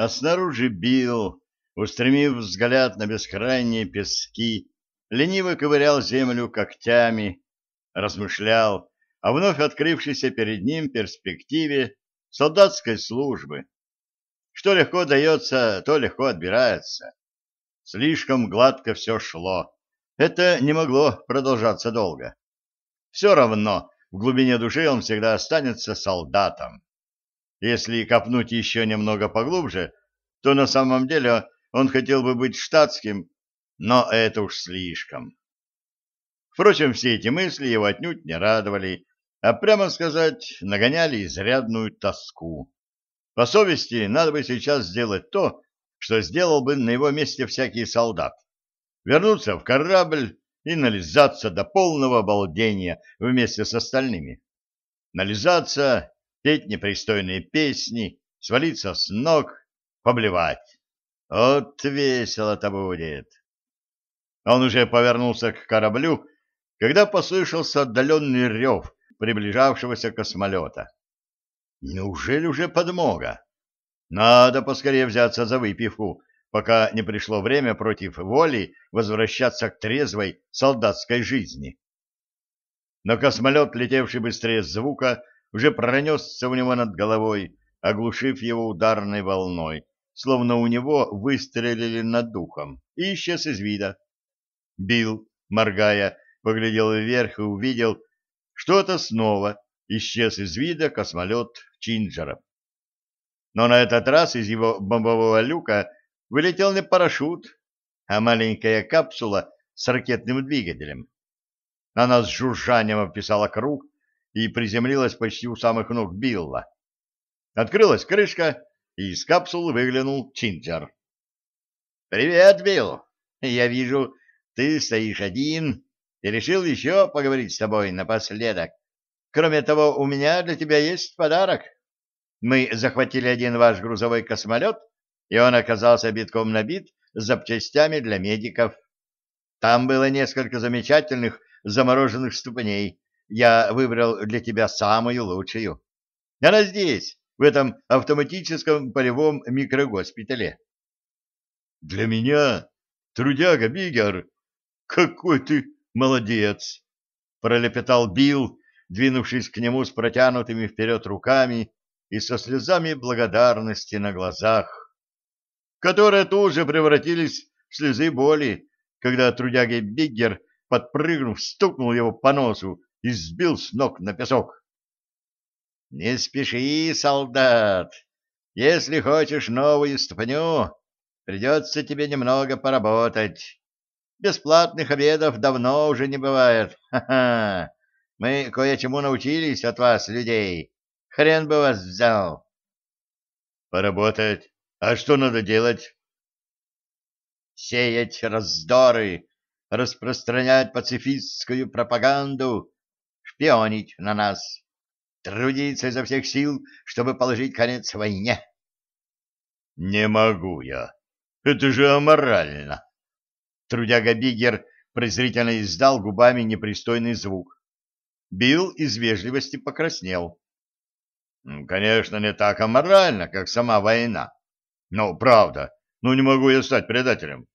А снаружи бил, устремив взгляд на бескрайние пески, лениво ковырял землю когтями, размышлял о вновь открывшейся перед ним перспективе солдатской службы. Что легко дается, то легко отбирается. Слишком гладко все шло. Это не могло продолжаться долго. Все равно в глубине души он всегда останется солдатом. Если копнуть еще немного поглубже, то на самом деле он хотел бы быть штатским, но это уж слишком. Впрочем, все эти мысли его отнюдь не радовали, а прямо сказать, нагоняли изрядную тоску. По совести, надо бы сейчас сделать то, что сделал бы на его месте всякий солдат. Вернуться в корабль и нализаться до полного обалдения вместе с остальными. Нализаться, петь непристойные песни, свалиться с ног, поблевать. Вот весело-то будет. Он уже повернулся к кораблю, когда послышался отдаленный рев приближавшегося космолета. Неужели уже подмога? Надо поскорее взяться за выпивку, пока не пришло время против воли возвращаться к трезвой солдатской жизни. Но космолет, летевший быстрее звука, уже пронесся у него над головой, оглушив его ударной волной, словно у него выстрелили над духом, и исчез из вида. Бил, моргая, поглядел вверх и увидел, что это снова исчез из вида космолет Чинджера. Но на этот раз из его бомбового люка вылетел не парашют, а маленькая капсула с ракетным двигателем. Она с жужжанием описала круг и приземлилась почти у самых ног Билла. Открылась крышка, и из капсулы выглянул Чинджер. «Привет, Билл! Я вижу, ты стоишь один и решил еще поговорить с тобой напоследок. Кроме того, у меня для тебя есть подарок. Мы захватили один ваш грузовой космолет, и он оказался битком набит запчастями для медиков. Там было несколько замечательных замороженных ступней. Я выбрал для тебя самую лучшую. Она здесь, в этом автоматическом полевом микрогоспитале. — Для меня, трудяга Бигер, какой ты молодец! — пролепетал Билл, двинувшись к нему с протянутыми вперед руками и со слезами благодарности на глазах которые тут же превратились в слезы боли, когда трудяга Биггер, подпрыгнув, стукнул его по носу и сбил с ног на песок. — Не спеши, солдат. Если хочешь новую ступню, придется тебе немного поработать. Бесплатных обедов давно уже не бывает. Ха-ха! Мы кое-чему научились от вас, людей. Хрен бы вас взял. — Поработать? А что надо делать? Сеять раздоры, распространять пацифистскую пропаганду, шпионить на нас, трудиться изо всех сил, чтобы положить конец войне. Не могу я. Это же аморально. Трудяга Бигер презрительно издал губами непристойный звук. Билл из вежливости покраснел. Конечно, не так аморально, как сама война. Ну, правда. Ну, не могу я стать предателем.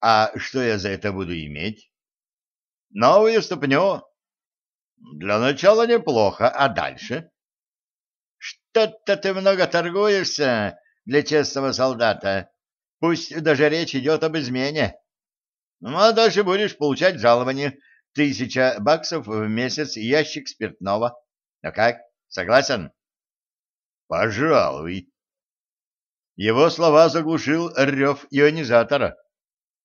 А что я за это буду иметь? Новую ступню. Для начала неплохо, а дальше? Что-то ты много торгуешься для честного солдата. Пусть даже речь идет об измене. Ну, а дальше будешь получать жалование. Тысяча баксов в месяц и ящик спиртного. Ну как, согласен? Пожалуй. Его слова заглушил рев ионизатора,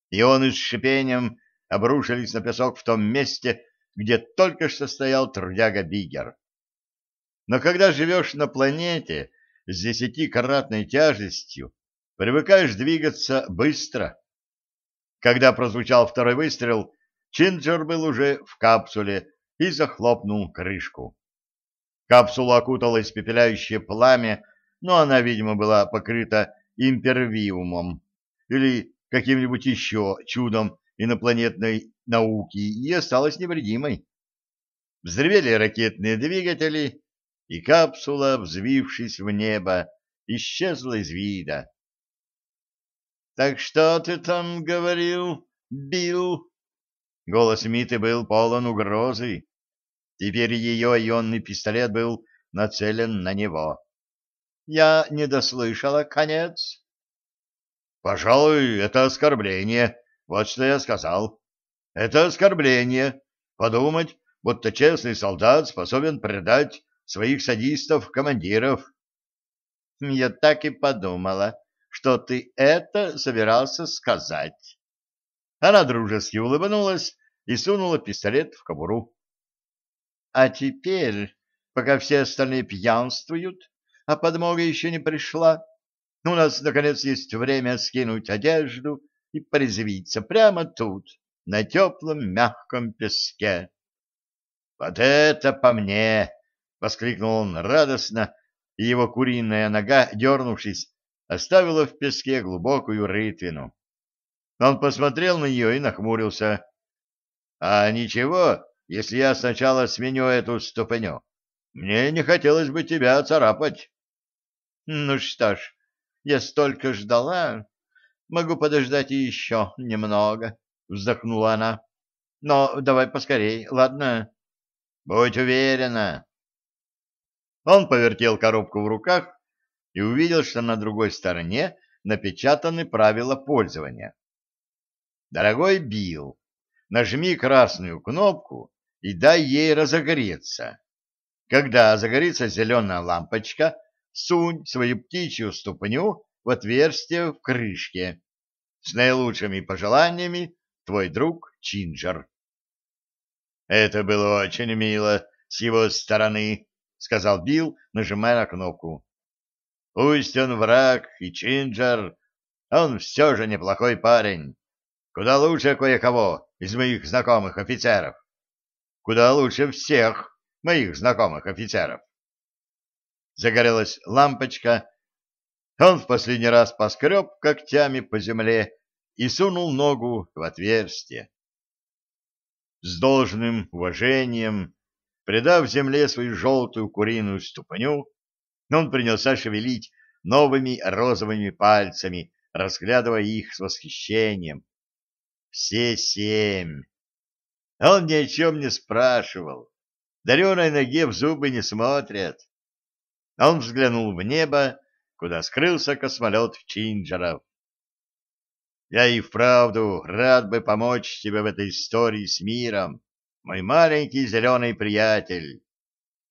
и он с шипением обрушились на песок в том месте, где только что стоял трудяга Бигер. Но когда живешь на планете с десятикратной тяжестью, привыкаешь двигаться быстро. Когда прозвучал второй выстрел, Чинджер был уже в капсуле и захлопнул крышку. Капсулу окутало испепеляющее пламя, но она, видимо, была покрыта импервиумом или каким-нибудь еще чудом инопланетной науки и осталась невредимой. Взревели ракетные двигатели, и капсула, взвившись в небо, исчезла из вида. Так что ты там говорил, Билл? Голос Миты был полон угрозы. Теперь ее ионный пистолет был нацелен на него. Я не дослышала конец. Пожалуй, это оскорбление. Вот что я сказал. Это оскорбление. Подумать, будто честный солдат способен предать своих садистов-командиров. Я так и подумала, что ты это собирался сказать. Она дружески улыбнулась и сунула пистолет в кобуру. А теперь, пока все остальные пьянствуют, а подмога еще не пришла, у нас, наконец, есть время скинуть одежду и порезвиться прямо тут, на теплом мягком песке. — Вот это по мне! — воскликнул он радостно, и его куриная нога, дернувшись, оставила в песке глубокую рытвину. Он посмотрел на нее и нахмурился. — А ничего, если я сначала сменю эту ступеню? Мне не хотелось бы тебя царапать. — Ну что ж, я столько ждала. Могу подождать еще немного, — вздохнула она. — Но давай поскорей, ладно? — Будь уверена. Он повертел коробку в руках и увидел, что на другой стороне напечатаны правила пользования. Дорогой Билл, нажми красную кнопку и дай ей разогреться. Когда загорится зеленая лампочка, сунь свою птичью ступню в отверстие в крышке. С наилучшими пожеланиями, твой друг Чинджер. Это было очень мило с его стороны, сказал Билл, нажимая на кнопку. Пусть он враг и Чинджер, он все же неплохой парень. Куда лучше кое-кого из моих знакомых офицеров. Куда лучше всех моих знакомых офицеров. Загорелась лампочка. Он в последний раз поскреб когтями по земле и сунул ногу в отверстие. С должным уважением, придав земле свою желтую куриную ступню, он принялся шевелить новыми розовыми пальцами, разглядывая их с восхищением. Все семь. Он ни о чем не спрашивал. Дареной ноге в зубы не смотрят. Он взглянул в небо, куда скрылся космолет Чинджеров. Я и вправду рад бы помочь тебе в этой истории с миром, мой маленький зеленый приятель.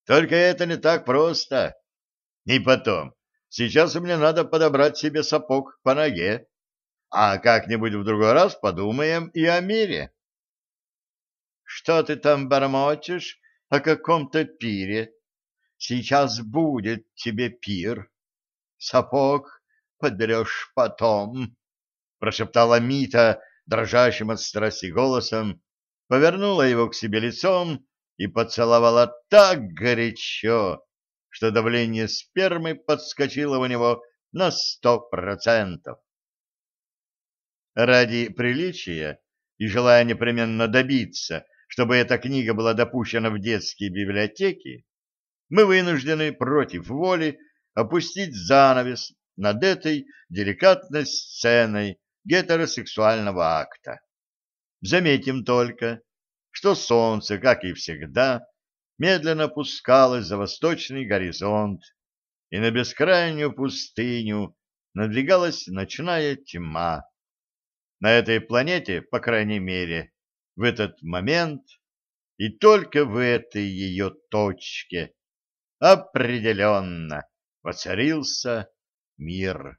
Только это не так просто. И потом, сейчас мне надо подобрать себе сапог по ноге. А как-нибудь в другой раз подумаем и о мире. Что ты там бормочешь о каком-то пире? Сейчас будет тебе пир. Сапог подберешь потом, — прошептала Мита дрожащим от страсти голосом, повернула его к себе лицом и поцеловала так горячо, что давление спермы подскочило у него на сто процентов. Ради приличия и желая непременно добиться, чтобы эта книга была допущена в детские библиотеки, мы вынуждены против воли опустить занавес над этой деликатной сценой гетеросексуального акта. Заметим только, что солнце, как и всегда, медленно опускалось за восточный горизонт, и на бескрайнюю пустыню надвигалась ночная тьма, на этой планете, по крайней мере, в этот момент и только в этой ее точке определенно воцарился мир.